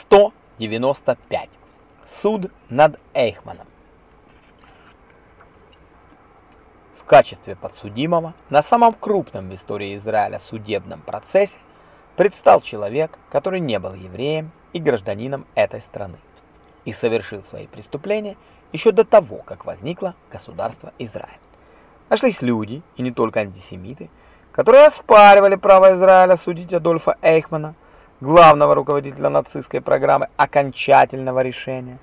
195. Суд над Эйхманом. В качестве подсудимого на самом крупном в истории Израиля судебном процессе предстал человек, который не был евреем и гражданином этой страны и совершил свои преступления еще до того, как возникло государство Израиль. Нашлись люди, и не только антисемиты, которые оспаривали право Израиля судить Адольфа Эйхмана, главного руководителя нацистской программы окончательного решения.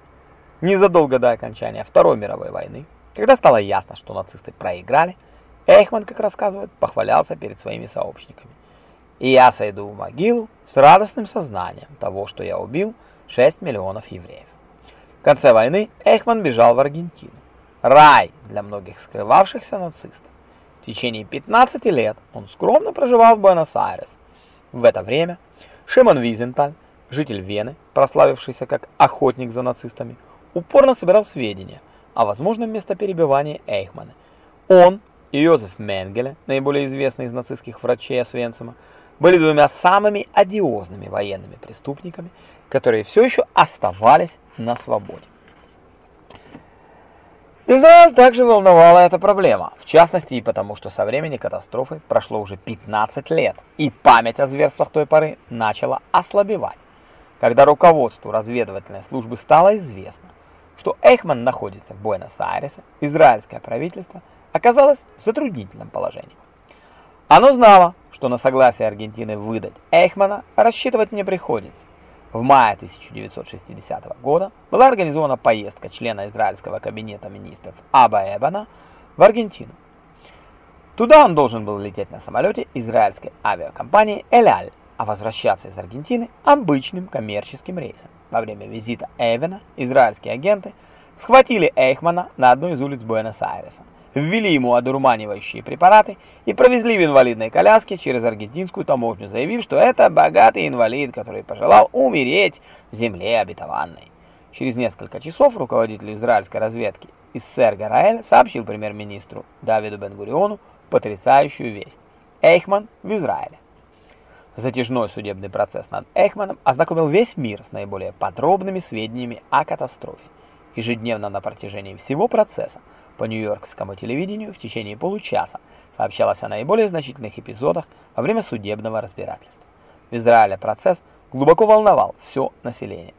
Незадолго до окончания Второй мировой войны, когда стало ясно, что нацисты проиграли, Эйхман, как рассказывают, похвалялся перед своими сообщниками. И я сойду в могилу с радостным сознанием того, что я убил 6 миллионов евреев. В конце войны Эйхман бежал в Аргентину. Рай для многих скрывавшихся нацистов. В течение 15 лет он скромно проживал в Буэнос-Айрес. В это время Шимон Визенталь, житель Вены, прославившийся как охотник за нацистами, упорно собирал сведения о возможном местоперебывании Эйхмана. Он и Йозеф Менгеле, наиболее известный из нацистских врачей Освенцима, были двумя самыми одиозными военными преступниками, которые все еще оставались на свободе. Израиль также волновала эта проблема, в частности и потому, что со времени катастрофы прошло уже 15 лет, и память о зверствах той поры начала ослабевать. Когда руководству разведывательной службы стало известно, что Эйхман находится в Буэнос-Айресе, израильское правительство оказалось в затруднительном положении. Оно знало, что на согласие Аргентины выдать Эйхмана рассчитывать не приходится, в мае 1960 года была организована поездка члена израильского кабинета министров Аба Эбана в Аргентину. Туда он должен был лететь на самолете израильской авиакомпании «Эляль», а возвращаться из Аргентины обычным коммерческим рейсом. Во время визита Эвена израильские агенты схватили Эйхмана на одной из улиц Буэнос-Айреса ввели ему одурманивающие препараты и провезли в инвалидной коляске через аргентинскую таможню, заявив, что это богатый инвалид, который пожелал умереть в земле обетованной. Через несколько часов руководитель израильской разведки Иссер Гараэль сообщил премьер-министру Давиду Бен-Гуриону потрясающую весть. Эйхман в Израиле. Затяжной судебный процесс над Эйхманом ознакомил весь мир с наиболее подробными сведениями о катастрофе. Ежедневно на протяжении всего процесса по нью-йоркскому телевидению в течение получаса сообщалось о наиболее значительных эпизодах во время судебного разбирательства. В Израиле процесс глубоко волновал все население.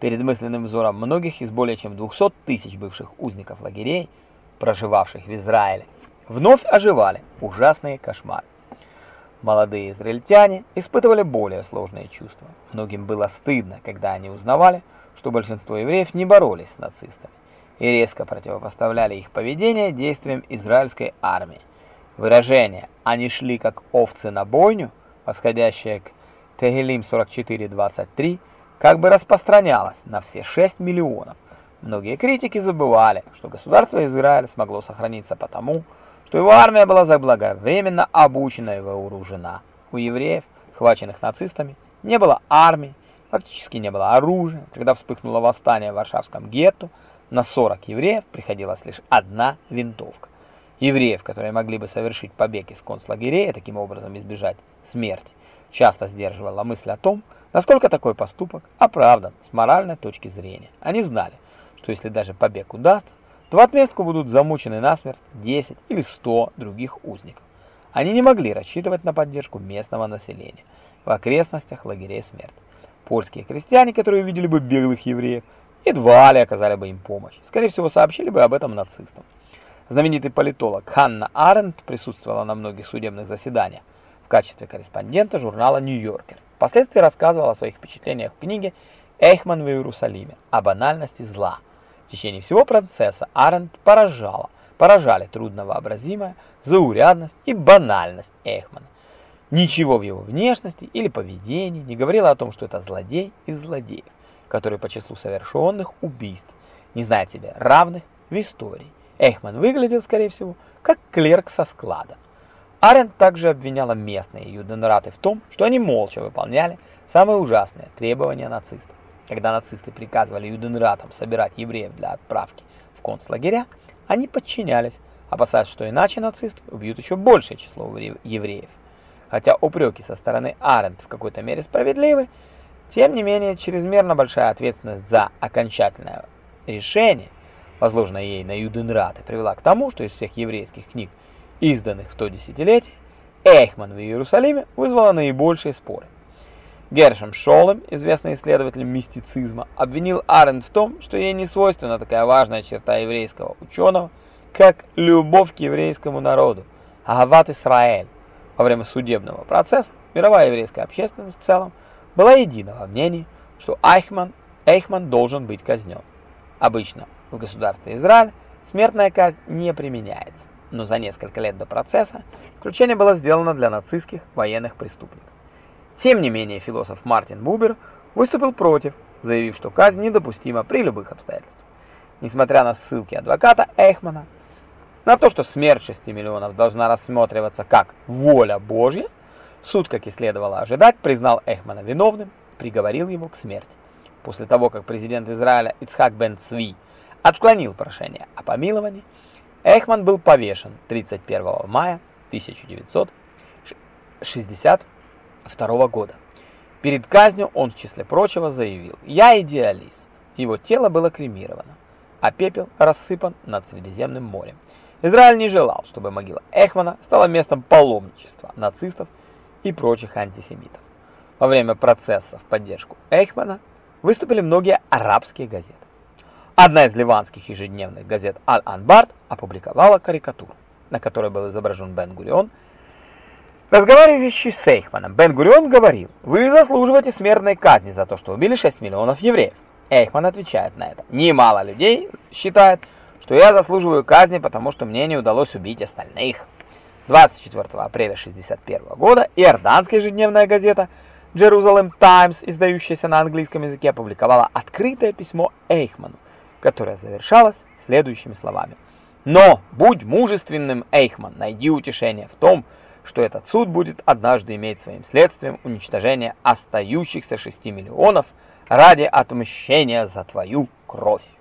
Перед мысленным взором многих из более чем 200 тысяч бывших узников лагерей, проживавших в Израиле, вновь оживали ужасные кошмары. Молодые израильтяне испытывали более сложные чувства. Многим было стыдно, когда они узнавали, что большинство евреев не боролись с нацистами и резко противопоставляли их поведение действиям израильской армии. Выражение «они шли как овцы на бойню», восходящее к Тегелим 44.23, как бы распространялось на все 6 миллионов. Многие критики забывали, что государство Израиль смогло сохраниться потому, что его армия была заблаговременно обучена и вооружена. У евреев, схваченных нацистами, не было армии, фактически не было оружия. Когда вспыхнуло восстание в Варшавском гетто, на 40 евреев приходилась лишь одна винтовка. Евреев, которые могли бы совершить побег из концлагерей и таким образом избежать смерти, часто сдерживала мысль о том, насколько такой поступок оправдан с моральной точки зрения. Они знали, что если даже побег удастся, то в отместку будут замучены насмерть 10 или 100 других узников. Они не могли рассчитывать на поддержку местного населения в окрестностях лагерей смерти. Польские крестьяне, которые увидели бы беглых евреев, едва ли оказали бы им помощь. Скорее всего, сообщили бы об этом нацистам. Знаменитый политолог Ханна Аренд присутствовала на многих судебных заседаниях в качестве корреспондента журнала «Нью-Йоркер». Впоследствии рассказывала о своих впечатлениях в книге «Эйхман в Иерусалиме. О банальности зла». В течение всего процесса Аренд поражала, поражали трудновообразимая заурядность и банальность Эйхмана. Ничего в его внешности или поведении не говорило о том, что это злодей из злодеев который по числу совершенных убийств не знает себе равных в истории. Эхман выглядел, скорее всего, как клерк со склада. Аренд также обвиняла местные юденраты в том, что они молча выполняли самые ужасные требования нацистов. Когда нацисты приказывали юденратам собирать евреев для отправки в концлагеря, они подчинялись, опасаясь, что иначе нацисты убьют еще большее число евреев. Хотя упреки со стороны Аренд в какой-то мере справедливы, Тем не менее, чрезмерно большая ответственность за окончательное решение, возложенное ей на Юденрат, привела к тому, что из всех еврейских книг, изданных в то десятилетие, Эйхман в Иерусалиме вызвала наибольшие споры. Гершем Шолем, известный исследователь мистицизма, обвинил Аренд в том, что ей не свойственна такая важная черта еврейского ученого, как любовь к еврейскому народу, Агават Исраэль. Во время судебного процесса мировая еврейская общественность в целом была едина во мнении, что Айхман, Эйхман должен быть казнен. Обычно в государстве Израиль смертная казнь не применяется, но за несколько лет до процесса исключение было сделано для нацистских военных преступников. Тем не менее, философ Мартин Бубер выступил против, заявив, что казнь недопустима при любых обстоятельствах. Несмотря на ссылки адвоката Эйхмана на то, что смерть 6 миллионов должна рассматриваться как воля Божья, Суд, как и следовало ожидать, признал Эхмана виновным, приговорил его к смерти. После того, как президент Израиля Ицхак бен Цви отклонил прошение о помиловании, Эхман был повешен 31 мая 1962 года. Перед казнью он, в числе прочего, заявил «Я идеалист». Его тело было кремировано, а пепел рассыпан над Средиземным морем. Израиль не желал, чтобы могила Эхмана стала местом паломничества нацистов и прочих антисемитов. Во время процесса в поддержку Эйхмана выступили многие арабские газеты. Одна из ливанских ежедневных газет Аль-Анбард опубликовала карикатуру, на которой был изображен Бен-Гурион, разговаривающий с Эйхманом. Бен-Гурион говорил, вы заслуживаете смертной казни за то, что убили 6 миллионов евреев. Эйхман отвечает на это. Немало людей считает, что я заслуживаю казни, потому что мне не удалось убить остальных. 24 апреля 1961 года иорданская ежедневная газета Jerusalem Times, издающаяся на английском языке, опубликовала открытое письмо Эйхману, которое завершалось следующими словами. «Но будь мужественным, Эйхман, найди утешение в том, что этот суд будет однажды иметь своим следствием уничтожение остающихся 6 миллионов ради отмщения за твою кровь».